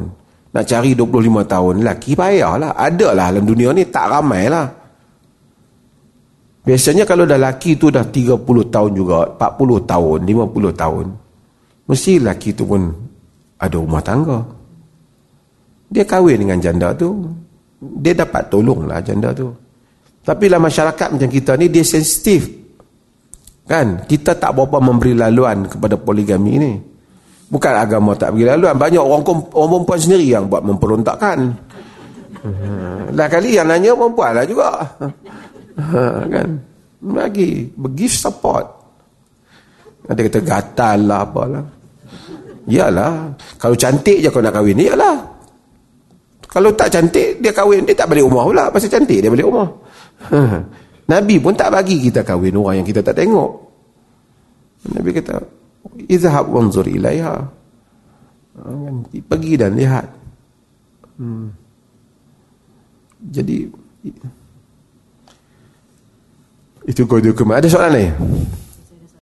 nak cari 25 tahun, lelaki payah lah. Ada lah dalam dunia ni, tak ramai lah. Biasanya kalau dah lelaki tu dah 30 tahun juga, 40 tahun, 50 tahun, mesti lelaki tu pun ada rumah tangga. Dia kahwin dengan janda tu, dia dapat tolong lah janda tu tapi lah masyarakat macam kita ni dia sensitif kan kita tak berapa memberi laluan kepada poligami ni bukan agama tak beri laluan banyak orang, orang perempuan sendiri yang buat memperontakkan lah kali yang nanya perempuan lah juga ha, kan bagi give support ada kata gatal lah apalah Iyalah Kalau cantik je kau nak kahwin Iyalah kalau tak cantik, dia kahwin. Dia tak balik rumah pula. Pasal cantik, dia balik rumah. Nabi pun tak bagi kita kahwin orang yang kita tak tengok. Nabi kata, Izhab wanzur ilaiha. Pergi dan lihat. Hmm. Jadi, itu kau dia Ada soalan lain?